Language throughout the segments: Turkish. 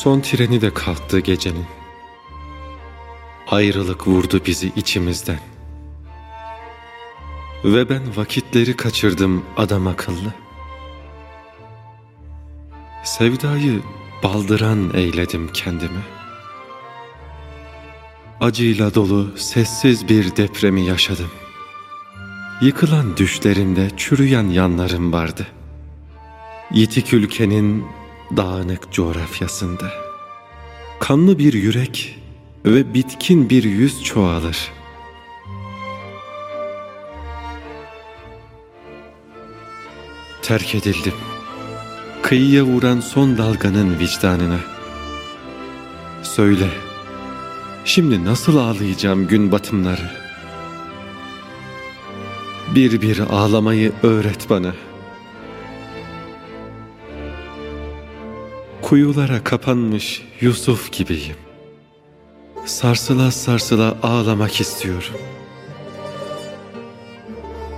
Son treni de kalktı gecenin. Ayrılık vurdu bizi içimizden. Ve ben vakitleri kaçırdım adam akıllı. Sevdayı baldıran eyledim kendimi. Acıyla dolu sessiz bir depremi yaşadım. Yıkılan düşlerimde çürüyen yanlarım vardı. Yitik ülkenin dağınık coğrafyasında. Kanlı bir yürek ve bitkin bir yüz çoğalır. Terk edildim. Kıyıya vuran son dalganın vicdanına. Söyle, şimdi nasıl ağlayacağım gün batımları? Bir bir ağlamayı öğret bana.'' Kuyulara kapanmış Yusuf gibiyim. Sarsıla sarsıla ağlamak istiyorum.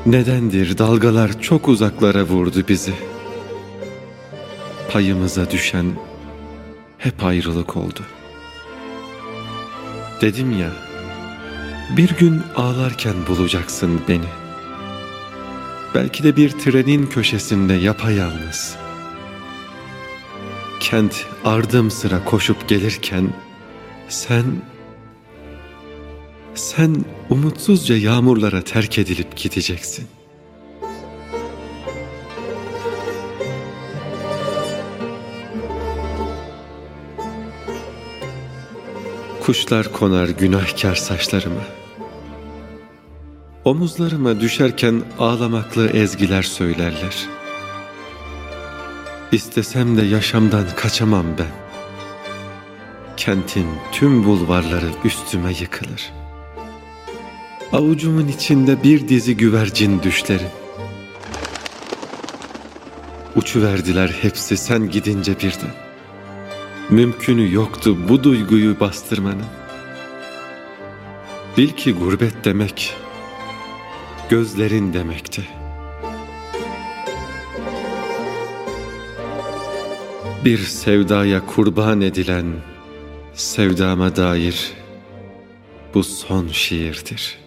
Nedendir dalgalar çok uzaklara vurdu bizi. Payımıza düşen hep ayrılık oldu. Dedim ya, bir gün ağlarken bulacaksın beni. Belki de bir trenin köşesinde yapayalnız.'' Kent ardım sıra koşup gelirken sen sen umutsuzca yağmurlara terk edilip gideceksin. Kuşlar konar günahkar saçlarıma. Omuzlarıma düşerken ağlamaklı ezgiler söylerler.'' İstesem de yaşamdan kaçamam ben. Kentin tüm bulvarları üstüme yıkılır. Avucumun içinde bir dizi güvercin düşlerim. Uçuverdiler hepsi sen gidince birden. Mümkünü yoktu bu duyguyu bastırmanın. Bil ki gurbet demek, gözlerin demekti.'' Bir sevdaya kurban edilen sevdama dair bu son şiirdir.''